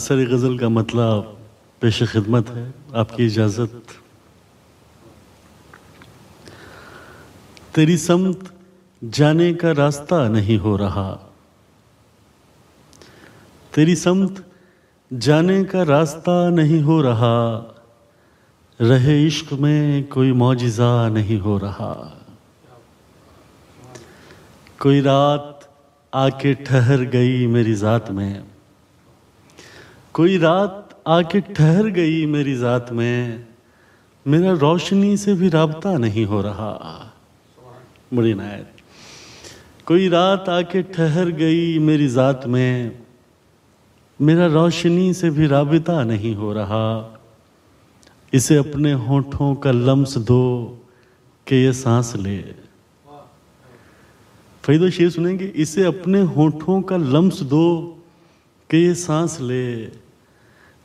سر غزل کا مطلب پیش خدمت ہے۔ آپ کی اجازت۔ تیری سمت جانے کا راستہ نہیں ہو رہا۔ تیری سمت جانے کا راستہ نہیں ہو رہا۔ رہے عشق میں کوئی معجزہ نہیں ہو رہا۔ کوئی رات آ کے ٹھہر گئی میری ذات میں۔ کوئی رات آ کے ٹھہر گئی میری ذات میں، میرا روشنی سے بھی رابطہ نہیں ہو رہا۔ بڑی نایت کوئی رات آ کے ٹھہر گئی میری ذات میں، میرا روشنی سے بھی رابطہ نہیں ہو رہا۔ اسے اپنے ہونٹوں کا لمس دو کہ یہ سانس لے۔ فیدو شیر سنیں گے، اسے اپنے ہونٹوں کا لمس دو کہ یہ سانس لے۔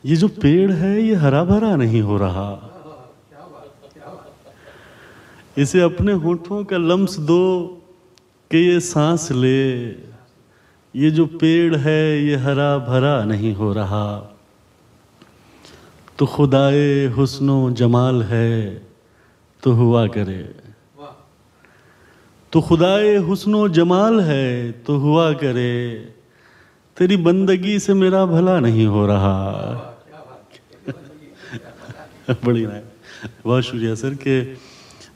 یہ جو پیڑ ہے یہ ہرا بھرا نہیں ہو رہا۔ اسے اپنے ہونٹوں کا لمس دو کہ یہ سانس لے۔ یہ جو پیڑ ہے یہ ہرا بھرا نہیں ہو رہا۔ تو خدائے حسن و جمال ہے، تو ہوا کرے۔ تو خدائے حسن و جمال ہے، تو ہوا کرے۔ تیری بندگی سے میرا بھلا نہیں ہو رہا۔ بڑی بہت شکریہ سر کہ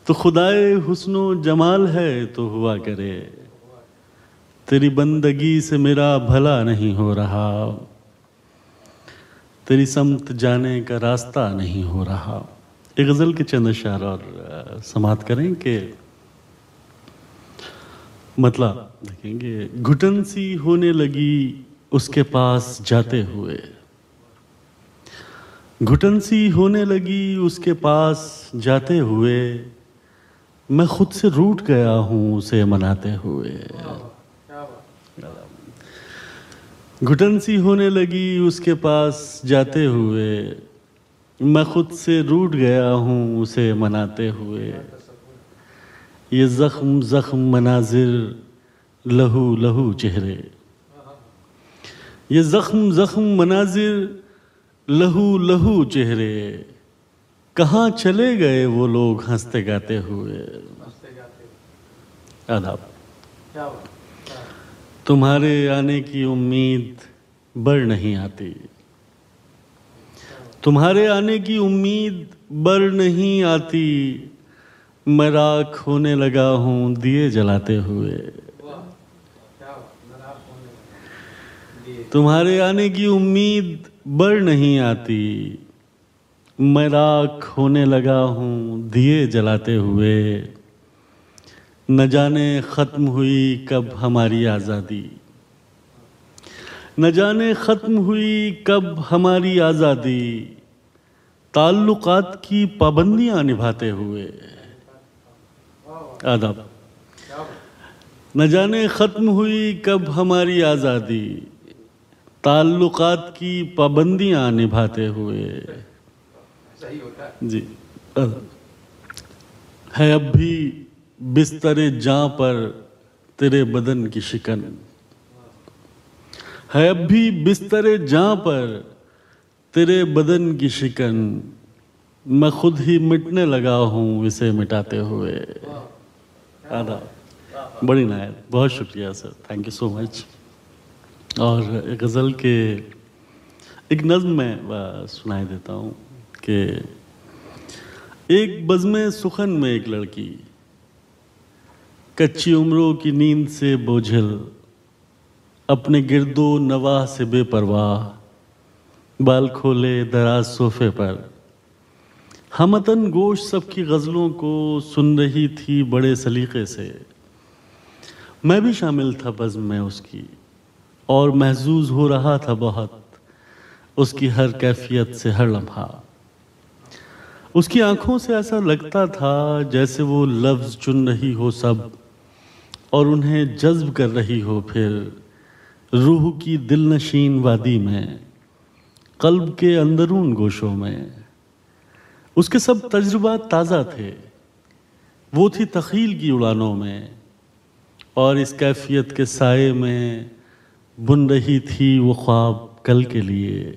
تو خدائے حسن و جمال ہے تو ہوا کرے۔ تیری بندگی سے میرا بھلا نہیں ہو رہا۔ تیری سمت جانے کا راستہ نہیں ہو رہا۔ ایک غزل کے چند اشار اور سماعت کریں کہ مطلب دیکھیں گے۔ گھٹن سی ہونے لگی، اس کے پاس جاتے ہوئے۔ گھٹن سی ہونے لگی، اس کے پاس جاتے ہوئے میں خود سے روٹ گیا ہوں اسے مناتے ہوئے۔ گھٹن سی ہونے لگی، اس کے پاس جاتے ہوئے میں خود سے روٹ گیا ہوں اسے مناتے ہوئے۔ یہ زخم زخم مناظر، لہو لہو چہرے۔ یہ زخم زخم مناظر لہو لہو چہرے۔ کہاں چلے گئے وہ لوگ ہنستے گاتے ہوئے۔ آداب۔ تمہارے آنے کی امید بڑھ نہیں آتی۔ تمہارے آنے کی امید بڑھ نہیں آتی۔ میں راکھ ہونے لگا ہوں دیے جلاتے ہوئے۔ تمہارے آنے کی امید بڑھ نہیں آتی۔ میں راکھ ہونے لگا ہوں دیے جلاتے ہوئے۔ نہ جانے ختم ہوئی کب ہماری آزادی۔ نہ جانے ختم ہوئی کب ہماری آزادی۔ تعلقات کی پابندیاں نبھاتے ہوئے۔ آداب۔ نہ جانے ختم ہوئی کب ہماری آزادی۔ تعلقات کی پابندیاں نبھاتے ہوئے۔ جی۔ ہے اب بھی بستر جاں پر تیرے بدن کی شکن۔ ہے اب بھی بستر جاں پر تیرے بدن کی شکن۔ میں خود ہی مٹنے لگا ہوں اسے مٹاتے ہوئے۔ آدھا بڑی نایت۔ بہت شکریہ سر۔ تھینک یو سو مچ اور غزل کے ایک نظم میں سنائی دیتا ہوں کہ ایک بزم سخن میں ایک لڑکی کچی عمروں کی نیند سے بوجھل، اپنے گرد و نواح سے بے پرواہ، بال کھولے دراز صوفے پر۔ ہمتن گوش سب کی غزلوں کو سن رہی تھی بڑے سلیقے سے۔ میں بھی شامل تھا بزم میں اس کی۔ اور محظوظ ہو رہا تھا بہت۔ اس کی ہر کیفیت سے ہر لمحہ۔ اس کی آنکھوں سے ایسا لگتا تھا جیسے وہ لفظ چن رہی ہو سب اور انہیں جذب کر رہی ہو پھر۔ روح کی دل نشین وادی میں، قلب کے اندرون گوشوں میں۔ اس کے سب تجربات تازہ تھے۔ وہ تھی تخیل کی اڑانوں میں اور اس کیفیت کے سائے میں بن رہی تھی وہ خواب کل کے لیے۔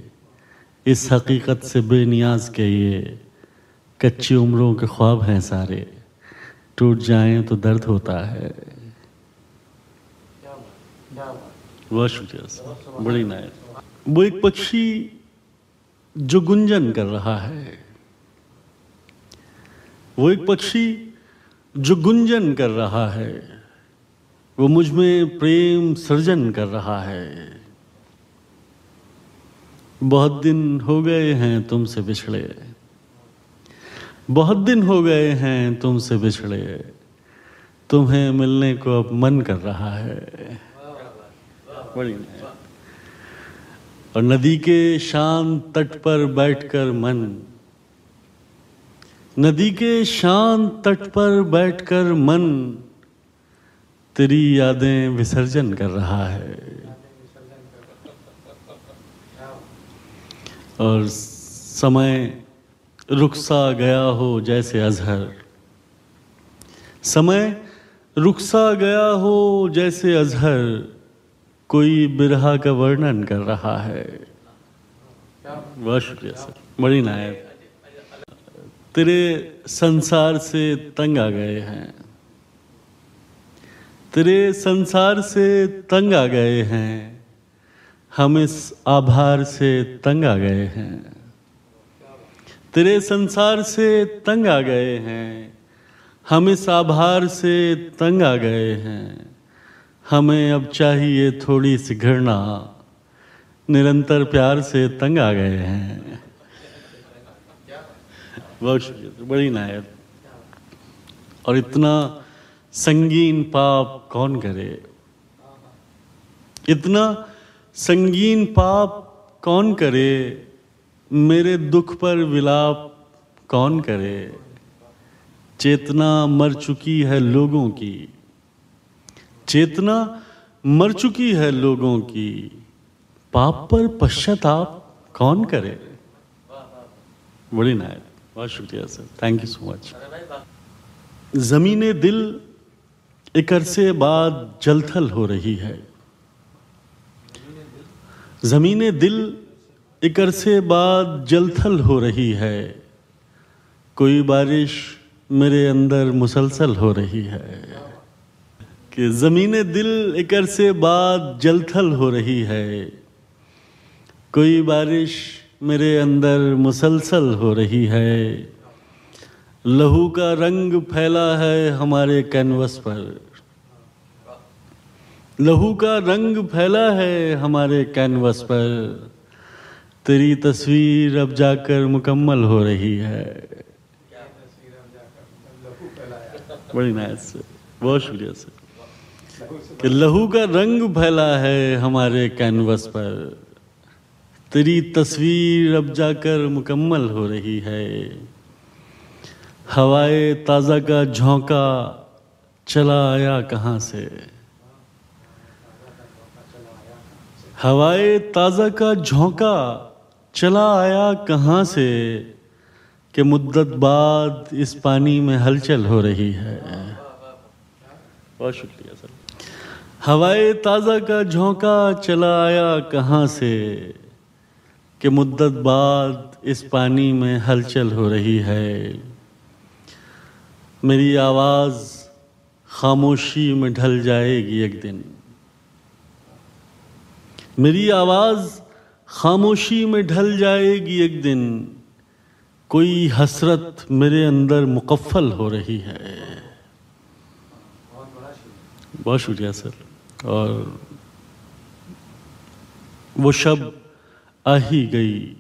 اس حقیقت سے بے نیاز کے یہ کچی عمروں کے خواب ہیں سارے۔ ٹوٹ جائیں تو درد ہوتا ہے۔ بہت شکریہ بڑی نائر وہ ایک پکشی جو گنجن کر رہا ہے۔ وہ ایک پکشی جو گنجن کر رہا ہے۔ وہ مجھ میں پریم سرجن کر رہا ہے۔ بہت دن ہو گئے ہیں تم سے بچھڑے۔ بہت دن ہو گئے ہیں تم سے بچھڑے۔ تمہیں ملنے کو اب من کر رہا ہے۔ بڑی اور ندی کے شان تٹ پر بیٹھ کر من۔ ندی کے شان تٹ پر بیٹھ کر من۔ تیری یادیں وسرجن کر رہا ہے۔ اور سمے رخصا گیا ہو جیسے اظہر۔ سمے رخصا گیا ہو جیسے اظہر۔ کوئی برہا کا ورنن کر رہا ہے۔ بہت شکریہ سر۔ بڑی نائب تیرے سنسار سے تنگ آ گئے ہیں۔ تیرے سنسار سے تنگ آ گئے ہیں۔ ہم اس آبھار سے تنگ آ گئے ہیں۔ تیرے سنسار سے تنگ آ گئے ہیں۔ ہم اس آبھار سے تنگ آ گئے ہیں۔ ہمیں اب چاہیے تھوڑی سی گھرنا نرنتر پیار سے تنگ آ گئے ہیں۔ بہت شکریہ، بڑی نائب اور اتنا سنگین پاپ کون کرے؟ اتنا سنگین پاپ کون کرے؟ میرے دکھ پر ولاپ کون کرے؟ چیتنا مر چکی ہے لوگوں کی۔ چیتنا مر چکی ہے لوگوں کی۔ پاپ پر پشچاپ کون کرے؟ بڑی نائر بہت شکریہ سر۔ تھینک یو سو مچ زمین دل ایک عرصے بعد جلتھل ہو رہی ہے۔ زمین دل ایک عرصے بعد جلتھل ہو رہی ہے۔ کوئی بارش میرے اندر مسلسل ہو رہی ہے۔ کہ زمین دل ایک عرصے بعد جلتھل ہو رہی ہے۔ کوئی بارش میرے اندر مسلسل ہو رہی ہے۔ لہو کا رنگ پھیلا ہے ہمارے کینوس پر۔ لہو کا رنگ پھیلا ہے ہمارے کینوس پر۔ تیری تصویر اب جا کر مکمل ہو رہی ہے۔ بڑی نائس بہت شکریہ سر۔ کہ لہو کا رنگ پھیلا ہے ہمارے کینوس پر۔ تیری تصویر اب جا کر مکمل ہو رہی ہے۔ ہوائے تازہ کا جھونکا چلا آیا کہاں سے؟ ہوائے تازہ کا جھونکا چلا آیا کہاں سے کہ مدت بعد اس پانی میں ہلچل ہو رہی ہے؟ بہت شکریہ سر۔ ہوائے تازہ کا جھونکا چلا آیا کہاں سے کہ مدت بعد اس پانی میں ہلچل ہو رہی ہے؟ میری آواز خاموشی میں ڈھل جائے گی ایک دن۔ میری آواز خاموشی میں ڈھل جائے گی ایک دن۔ کوئی حسرت میرے اندر مقفل ہو رہی ہے۔ بہت شکریہ سر۔ اور وہ شب آ ہی گئی۔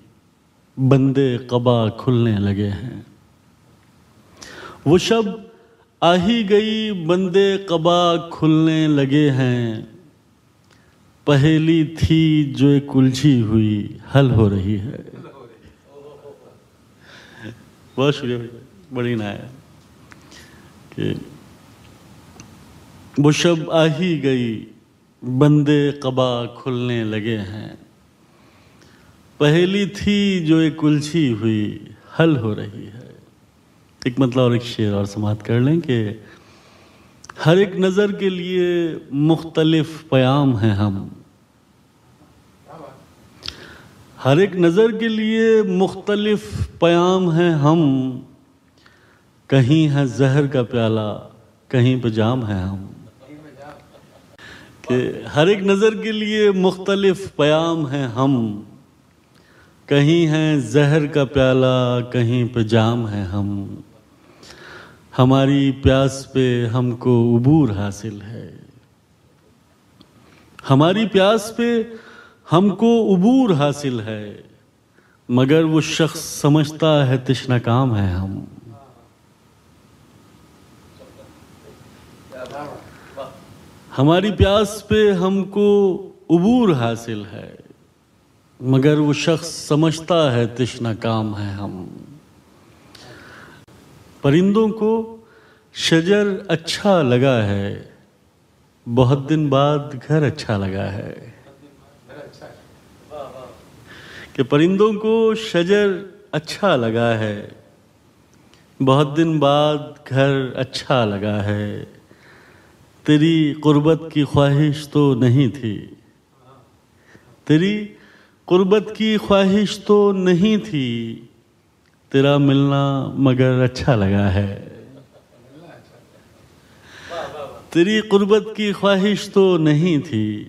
بندے قبا کھلنے لگے ہیں۔ وہ شب آ ہی گئی بندے قبا کھلنے لگے ہیں۔ پہلی تھی جو ایک الجھی ہوئی، حل ہو رہی ہے۔ بہت شکریہ بڑی نا ہے کہ وہ شب آ ہی گئی بندے قبا کھلنے لگے ہیں۔ پہلی تھی جو ایک الجھی ہوئی، حل ہو رہی ہے۔ ایک مطلب اور ایک شعر اور سماعت کر لیں کہ ہر ایک نظر کے لیے مختلف پیام ہیں ہم۔ ہر ایک نظر کے لیے مختلف پیام ہیں ہم۔ کہیں ہے زہر کا پیالہ، کہیں پہ جام ہے ہم۔ کہ ہر ایک نظر کے لیے مختلف پیام ہیں ہم۔ کہیں ہیں زہر کا پیالہ، کہیں پہ جام ہے ہم۔ ہماری پیاس پہ ہم کو عبور حاصل ہے۔ ہماری پیاس پہ ہم کو عبور حاصل ہے، مگر وہ شخص سمجھتا ہے تشنا کام ہے ہم۔ ہماری پیاس پہ ہم کو عبور حاصل ہے، مگر وہ شخص سمجھتا ہے تشنا کام ہے ہم۔ پرندوں کو شجر اچھا لگا ہے، بہت دن بعد گھر اچھا لگا ہے۔ کہ پرندوں کو شجر اچھا لگا ہے، بہت دن بعد گھر اچھا لگا ہے۔ تیری قربت کی خواہش تو نہیں تھی۔ تیری قربت کی خواہش تو نہیں تھی۔ تیرا ملنا مگر اچھا لگا ہے۔ تیری قربت کی خواہش تو نہیں تھی۔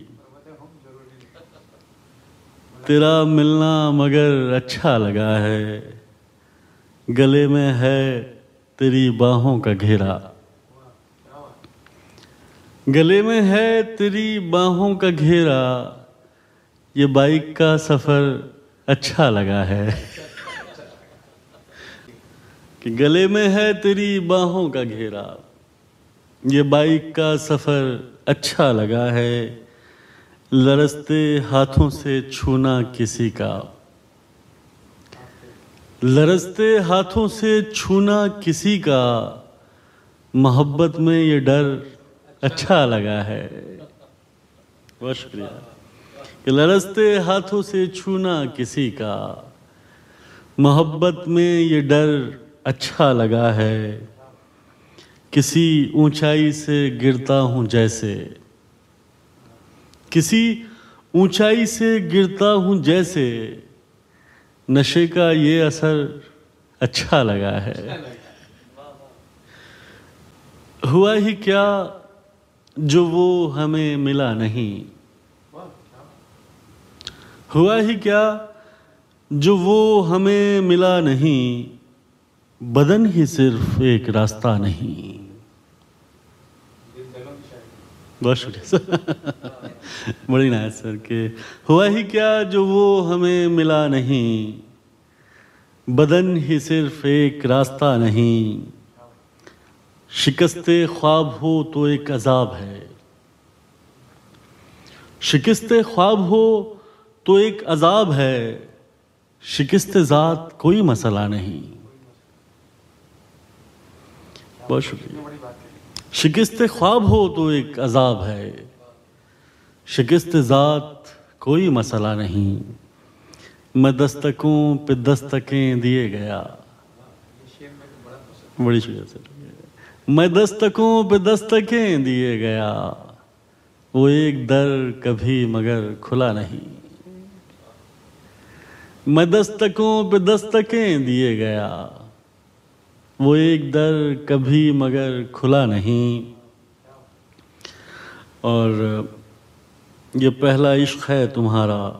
تیرا ملنا مگر اچھا لگا ہے۔ گلے میں ہے تیری باہوں کا گھیرا۔ گلے میں ہے تیری باہوں کا گھیرا۔ یہ بائک کا سفر اچھا لگا ہے۔ کہ گلے میں ہے تیری باہوں کا گھیرا۔ یہ بائک کا سفر اچھا لگا ہے۔ لرستے ہاتھوں سے چھونا کسی کا۔ لرستے ہاتھوں سے چھونا کسی کا۔ محبت میں یہ ڈر اچھا لگا ہے۔ بہت شکریہ۔ کہ لرستے ہاتھوں سے چھونا کسی کا۔ محبت میں یہ ڈر اچھا لگا ہے۔ کسی اونچائی سے گرتا ہوں جیسے۔ کسی اونچائی سے گرتا ہوں جیسے۔ نشے کا یہ اثر اچھا لگا ہے۔ ہوا ہی کیا جو وہ ہمیں ملا نہیں۔ ہوا ہی کیا جو وہ ہمیں ملا نہیں۔ بدن ہی صرف ایک راستہ نہیں۔ بہت شکریہ بڑی نایت سر کہ ہوا ہی کیا جو وہ ہمیں ملا نہیں۔ بدن ہی صرف ایک راستہ نہیں۔ شکست خواب ہو تو ایک عذاب ہے۔ شکست خواب ہو تو ایک عذاب ہے۔ شکست ذات کوئی مسئلہ نہیں۔ بہت شکریہ۔ شکست خواب ہو تو ایک عذاب ہے۔ شکست ذات کوئی مسئلہ نہیں۔ میں دستکوں پہ دستکیں دیے گیا۔ بڑی شکریہ سر۔ میں دستکوں پہ دستکیں دیے گیا۔ وہ ایک در کبھی مگر کھلا نہیں۔ میں دستکوں پہ دستکیں دیے گیا۔ وہ ایک در کبھی مگر کھلا نہیں۔ اور یہ پہلا عشق ہے تمہارا۔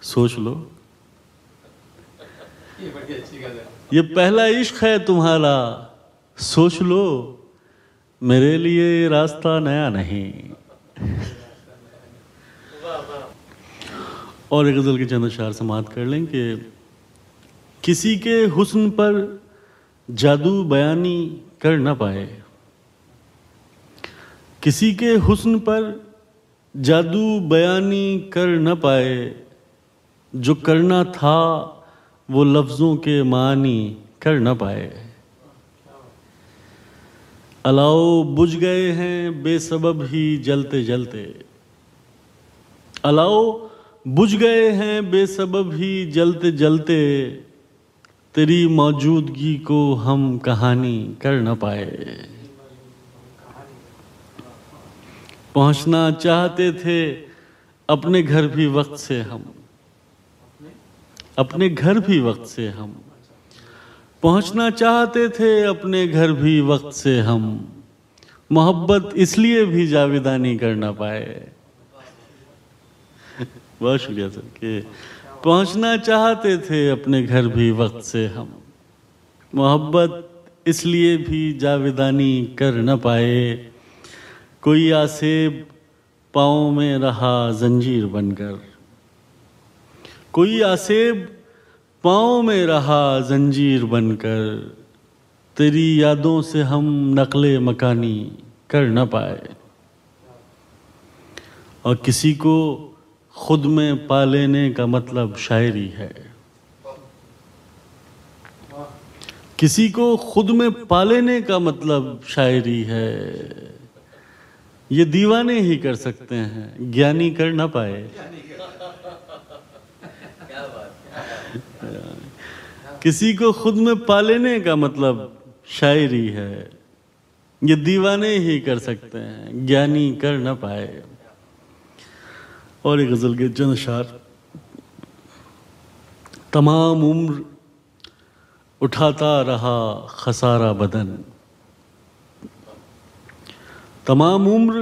سوچ لو۔ یہ پہلا عشق ہے تمہارا۔ سوچ لو۔ میرے لیے یہ راستہ نیا نہیں۔ اور ایک غزل کے چند اشار سماعت کر لیں کہ کسی کے حسن پر جادو بیانی کر نہ پائے۔ کسی کے حسن پر جادو بیانی کر نہ پائے۔ جو کرنا تھا وہ لفظوں کے معنی کر نہ پائے۔ الاؤ بجھ گئے ہیں بے سبب ہی جلتے جلتے۔ الاؤ بجھ گئے ہیں بے سبب ہی جلتے جلتے۔ تیری موجودگی کو ہم کہانی کر نہ پائے۔ پہنچنا چاہتے تھے اپنے گھر بھی وقت سے ہم۔ اپنے گھر بھی وقت سے ہم۔ پہنچنا چاہتے تھے اپنے گھر بھی وقت سے ہم۔ محبت اس لیے بھی جاویدانی کرنا پائے۔ بہت شکریہ سر کہ پہنچنا چاہتے تھے اپنے گھر بھی وقت سے ہم۔ محبت اس لیے بھی جاویدانی کر نہ پائے۔ کوئی آسیب پاؤں میں رہا زنجیر بن کر۔ کوئی آسیب پاؤں میں رہا زنجیر بن کر۔ تیری یادوں سے ہم نقل مکانی کر نہ پائے۔ اور کسی کو خود میں پا لینے کا مطلب شاعری ہے۔ کسی کو خود میں پا لینے کا مطلب شاعری ہے۔ یہ دیوانے ہی کر سکتے ہیں، گیانی کر نہ پائے۔ کسی کو خود میں پا لینے کا مطلب شاعری ہے۔ یہ دیوانے ہی کر سکتے ہیں، گیانی کر نہ پائے۔ اور ایک غزل کے چند اشار تمام عمر اٹھاتا رہا خسارہ بدن۔ تمام عمر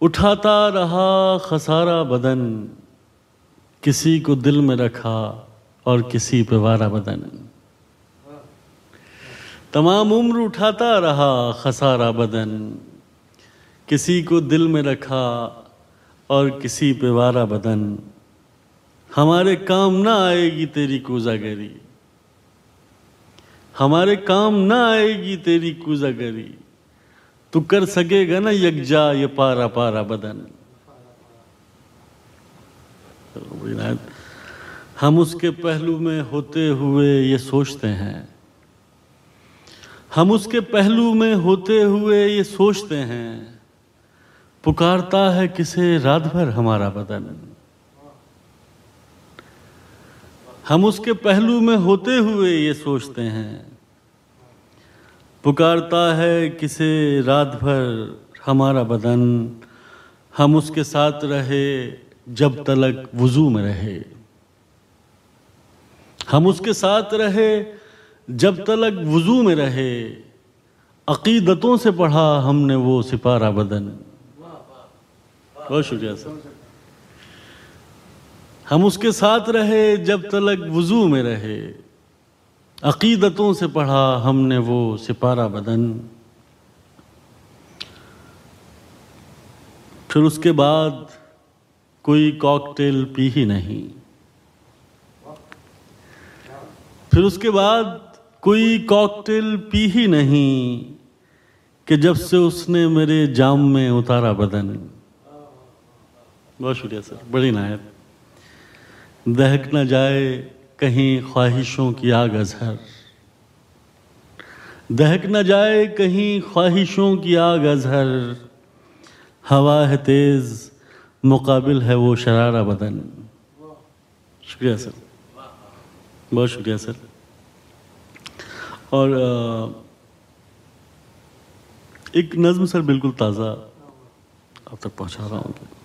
اٹھاتا رہا خسارہ بدن۔ کسی کو دل میں رکھا اور کسی پہ وارہ بدن۔ تمام عمر اٹھاتا رہا خسارہ بدن۔ کسی کو دل میں رکھا اور کسی پہ وارہ بدن، ہمارے کام نہ آئے گی تیری کوزا گری ہمارے کام نہ آئے گی تیری کوزا گری تو کر سکے گا نا یکجا یہ پارا پارا بدن۔ ہم اس کے پہلو میں ہوتے ہوئے یہ سوچتے ہیں۔ ہم اس کے پہلو میں ہوتے ہوئے یہ سوچتے ہیں۔ پکارتا ہے کسے رات بھر ہمارا بدن۔ ہم اس کے پہلو میں ہوتے ہوئے یہ سوچتے ہیں۔ پکارتا ہے کسے رات بھر ہمارا بدن۔ ہم اس کے ساتھ رہے جب تلک وضو میں رہے۔ ہم اس کے ساتھ رہے جب تلک وضو میں رہے۔ عقیدتوں سے پڑھا ہم نے وہ سپارہ بدن۔ بہت شکریہ سر۔ ہم اس کے ساتھ رہے جب تلک وضو میں رہے۔ عقیدتوں سے پڑھا ہم نے وہ سپارہ بدن۔ پھر اس کے بعد کوئی کاکٹیل پی ہی نہیں۔ پھر اس کے بعد کوئی کاکٹیل پی ہی نہیں کہ جب سے اس نے میرے جام میں اتارا بدن۔ بہت شکریہ سر، بڑی نایت دہک نہ جائے کہیں خواہشوں کی آگ ازہر دہک نہ جائے کہیں خواہشوں کی آگ ازہر ہوا ہے تیز، مقابل ہے وہ شرارہ بدن۔ شکریہ سر، بہت شکریہ سر۔ اور ایک نظم سر بالکل تازہ اب تک پہنچا رہا ہوں۔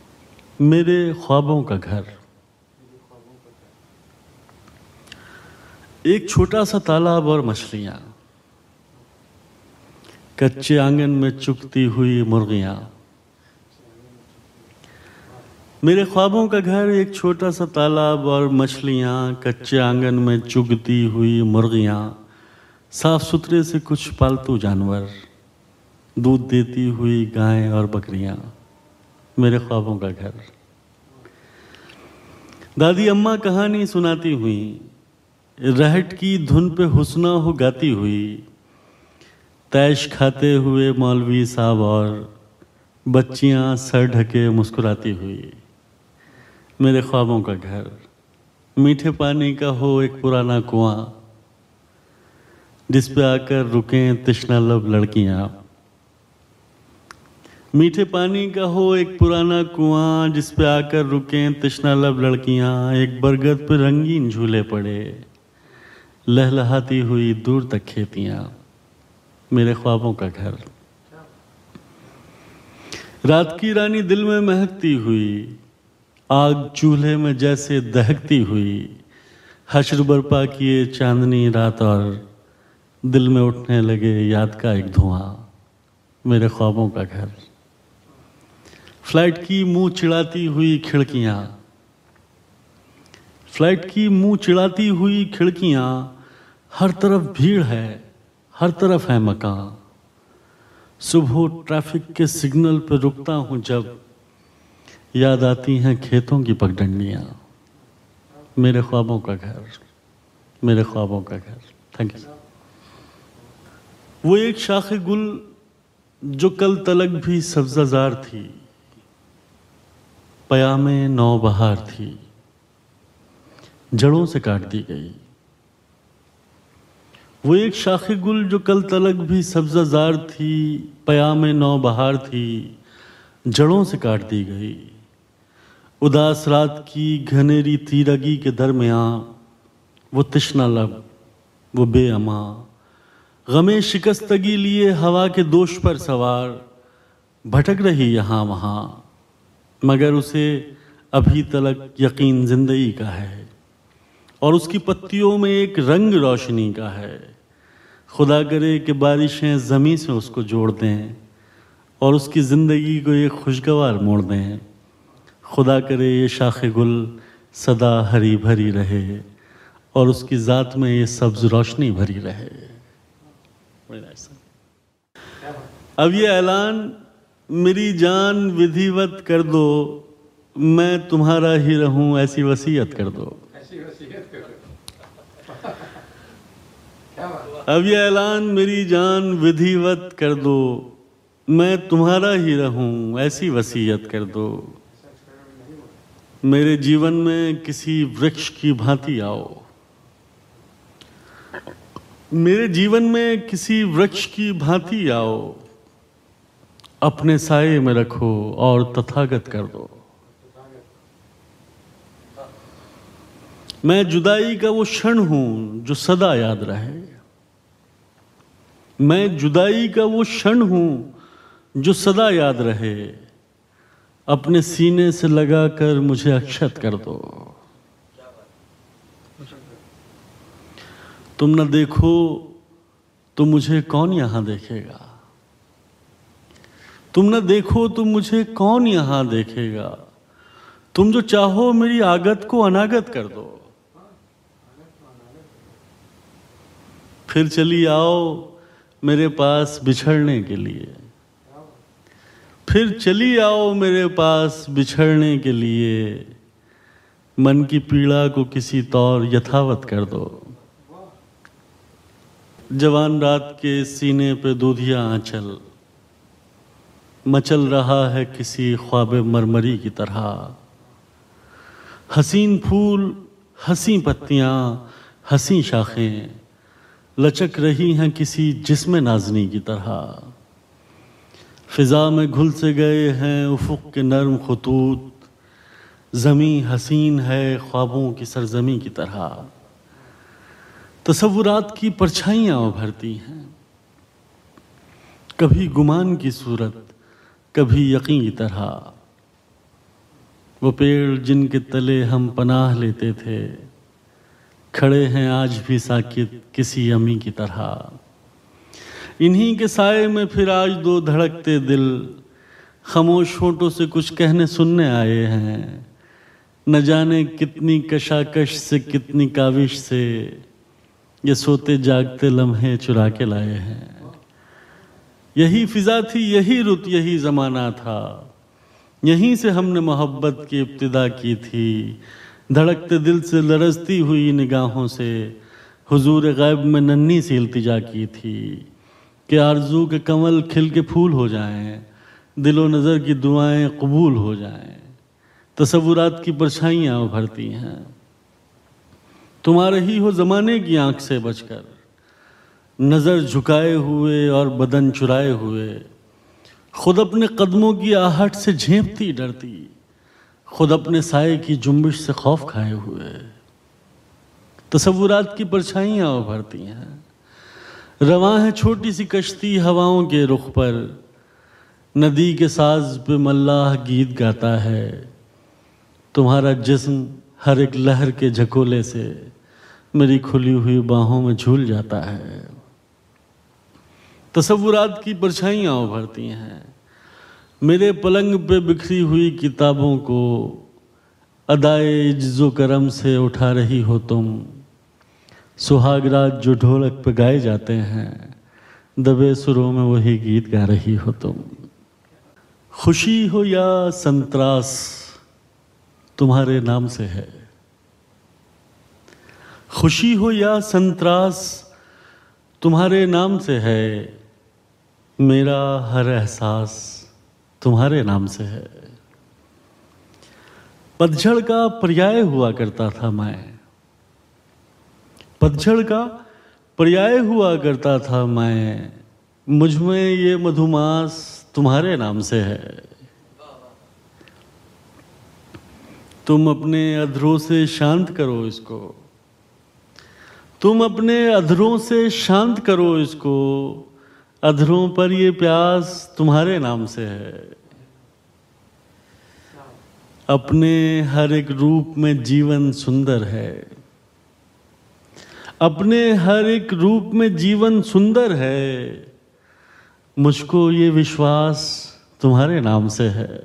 میرے خوابوں کا گھر۔ ایک چھوٹا سا تالاب اور مچھلیاں۔ کچے آنگن میں چکتی ہوئی مرغیاں۔ میرے خوابوں کا گھر، ایک چھوٹا سا تالاب اور مچھلیاں۔ کچے آنگن میں چگتی ہوئی مرغیاں۔ صاف ستھرے سے کچھ پالتو جانور۔ دودھ دیتی ہوئی گائیں اور بکریاں۔ میرے خوابوں کا گھر۔ دادی اماں کہانی سناتی ہوئی، رہٹ کی دھن پہ حسنہ ہو گاتی ہوئی، تیش کھاتے ہوئے مولوی صاحب اور بچیاں سر ڈھکے مسکراتی ہوئی۔ میرے خوابوں کا گھر۔ میٹھے پانی کا ہو ایک پرانا کنواں، جس پہ آ کر رکیں تشنا لب لڑکیاں۔ میٹھے پانی کا ہو ایک پرانا کنواں جس پہ آ کر رکیں تشنا لب لڑکیاں، ایک برگد پہ رنگین جھولے پڑے، لہلہاتی ہوئی دور تک کھیتیاں، میرے خوابوں کا گھر۔ رات کی رانی دل میں مہکتی ہوئی، آگ چولہے میں جیسے دہکتی ہوئی، حشر برپا کیے چاندنی رات اور دل میں اٹھنے لگے یاد کا ایک دھواں، میرے خوابوں کا گھر۔ فلائٹ کی منہ چڑاتی ہوئی کھڑکیاں فلائٹ کی منہ چڑاتی ہوئی کھڑکیاں ہر طرف بھیڑ ہے ہر طرف ہے مکان صبح ٹریفک کے سگنل پہ رکتا ہوں جب یاد آتی ہیں کھیتوں کی پگڈنڈیاں میرے خوابوں کا گھر میرے خوابوں کا گھر تھینک یو وہ ایک شاخ گل جو کل تلک بھی سبزہ زار تھی پیام نو بہار تھی۔ جڑوں سے کاٹ دی گئی۔ وہ ایک شاخ گل جو کل تلک بھی سبزہ زار تھی پیام نو بہار تھی، جڑوں سے کاٹ دی گئی۔ اداس رات کی گھنیری تیرگی کے درمیان وہ تشنا لب، وہ بے اماں غم شکستگی لیے ہوا کے دوش پر سوار، بھٹک رہی یہاں وہاں۔ مگر اسے ابھی تلک یقین زندگی کا ہے اور اس کی پتیوں میں ایک رنگ روشنی کا ہے۔ خدا کرے کہ بارشیں زمیں سے اس کو جوڑ دیں اور اس کی زندگی کو ایک خوشگوار موڑ دیں۔ خدا کرے یہ شاخ گل صدا ہری بھری رہے اور اس کی ذات میں یہ سبز روشنی بھری رہے۔ اب یہ اعلان میری جان ودھیوت کر دو میں تمہارا ہی رہوں ایسی وسیعت کر دو۔ اب یہ اعلان میری جان ودھیوت کر دو میں تمہارا ہی رہوں ایسی وسیعت کر دو۔ میرے جیون میں کسی ورکش کی بھانتی آؤ۔ میرے جیون میں کسی ورکش کی بھانتی آؤ۔ اپنے سائے میں رکھو اور تتھاگت کر دو۔ میں جدائی کا وہ شن ہوں جو صدا یاد رہے۔ میں جدائی کا وہ شن ہوں جو صدا یاد رہے۔ اپنے سینے سے لگا کر مجھے اکشت کر دو۔ تم نہ دیکھو تو مجھے کون یہاں دیکھے گا؟ تم نہ دیکھو تو مجھے کون یہاں دیکھے گا؟ تم جو چاہو میری آگت کو اناگت کر دو۔ پھر چلی آؤ میرے پاس بچھڑنے کے لیے۔ پھر چلی آؤ میرے پاس بچھڑنے کے لیے۔ من کی پیڑا کو کسی طور یتھاوت کر دو۔ جوان رات کے سینے پہ دودھیا آنچل۔ مچل رہا ہے کسی خواب مرمری کی طرح۔ حسین پھول ہنسی پتیاں ہنسی شاخیں۔ لچک رہی ہیں کسی جسم نازنی کی طرح۔ فضا میں گھل سے گئے ہیں افق کے نرم خطوط۔ زمیں حسین ہے خوابوں کی سرزمین کی طرح۔ تصورات کی پرچھائیاں ابھرتی ہیں۔ کبھی گمان کی صورت کبھی یقین کی طرح۔ وہ پیڑ جن کے تلے ہم پناہ لیتے تھے، کھڑے ہیں آج بھی ساکت کسی امی کی طرح۔ انہی کے سائے میں پھر آج دو دھڑکتے دل، خاموش ہوٹوں سے کچھ کہنے سننے آئے ہیں۔ نہ جانے کتنی کشاکش سے کتنی کاوش سے یہ سوتے جاگتے لمحے چرا کے لائے ہیں۔ یہی فضا تھی، یہی رت، یہی زمانہ تھا۔ یہیں سے ہم نے محبت کی ابتدا کی تھی۔ دھڑکتے دل سے لرزتی ہوئی نگاہوں سے۔ حضور غیب میں ننی سی التجا کی تھی کہ آرزو کے کمل کھل کے پھول ہو جائیں۔ دل و نظر کی دعائیں قبول ہو جائیں۔ تصورات کی پرچھائیاں ابھرتی ہیں۔ تمہارے ہی ہو زمانے کی آنکھ سے بچ کر۔ نظر جھکائے ہوئے اور بدن چرائے ہوئے۔ خود اپنے قدموں کی آہٹ سے جھیپتی ڈرتی۔ خود اپنے سائے کی جنبش سے خوف کھائے ہوئے۔ تصورات کی پرچھائیاں ابھرتی ہیں۔ رواں ہے چھوٹی سی کشتی ہواؤں کے رخ پر۔ ندی کے ساز پہ ملاح گیت گاتا ہے۔ تمہارا جسم ہر ایک لہر کے جھکولے سے میری کھلی ہوئی باہوں میں جھول جاتا ہے۔ تصورات کی پرچھائیاں ابھرتی ہیں۔ میرے پلنگ پہ بکھری ہوئی کتابوں کو ادائے عجز و کرم سے اٹھا رہی ہو تم۔ سہاگ رات جو ڈھولک پہ گائے جاتے ہیں، دبے سروں میں وہی گیت گا رہی ہو تم۔ خوشی ہو یا سنتراس، تمہارے نام سے ہے۔ خوشی ہو یا سنتراس، تمہارے نام سے ہے۔ میرا ہر احساس تمہارے نام سے ہے۔ پتجھڑ کا پریائے ہوا کرتا تھا میں۔ پتجھڑ کا پریائے ہوا کرتا تھا میں۔ مجھ میں یہ مدھوماس تمہارے نام سے ہے۔ تم اپنے ادھروں سے شانت کرو اس کو۔ تم اپنے ادھروں سے شانت کرو اس کو۔ ادھروں پر یہ پیاس تمہارے نام سے ہے۔ اپنے ہر ایک روپ میں جیون سندر ہے۔ اپنے ہر ایک روپ میں جیون سندر ہے۔ مجھ کو یہ وشواس تمہارے نام سے ہے۔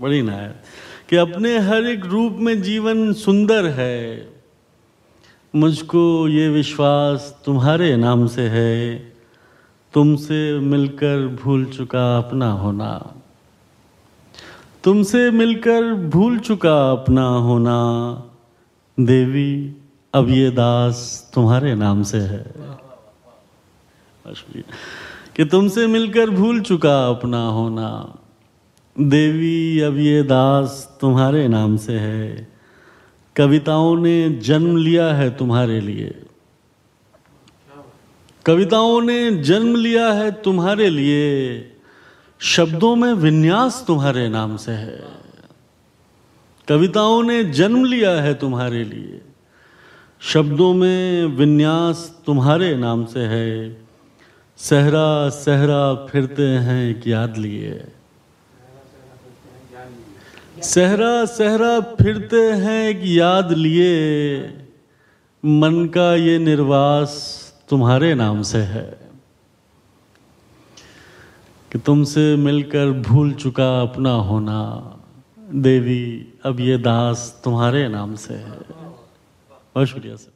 بڑی نایت کہ اپنے ہر ایک روپ میں جیون سندر ہے۔ مجھ کو یہ وشواس تمہارے نام سے ہے۔ تم سے مل کر بھول چکا اپنا ہونا۔ تم سے مل کر بھول چکا اپنا ہونا۔ دیوی، اب یہ داس تمہارے نام سے ہے۔ کہ تم سے مل کر بھول چکا اپنا ہونا۔ دیوی، اب یہ داس تمہارے نام سے ہے۔ کوتاؤں نے جنم لیا ہے تمہارے لیے۔ کوتاؤں نے جنم لیا ہے تمہارے لیے، شبدوں میں ونیاس تمہارے نام سے ہے۔ کوتاؤں نے جنم لیا ہے تمہارے لیے، شبدوں میں ونیاس تمہارے نام سے ہے۔ صحرا صحرا پھرتے ہیں ایک یاد لیے۔ صحرا صحرا پھرتے ہیں ایک یاد لیے۔ من کا یہ نرواس تمہارے نام سے ہے کہ تم سے مل کر بھول چکا اپنا ہونا۔ دیوی، اب یہ داس تمہارے نام سے ہے۔ بہت شکریہ سر۔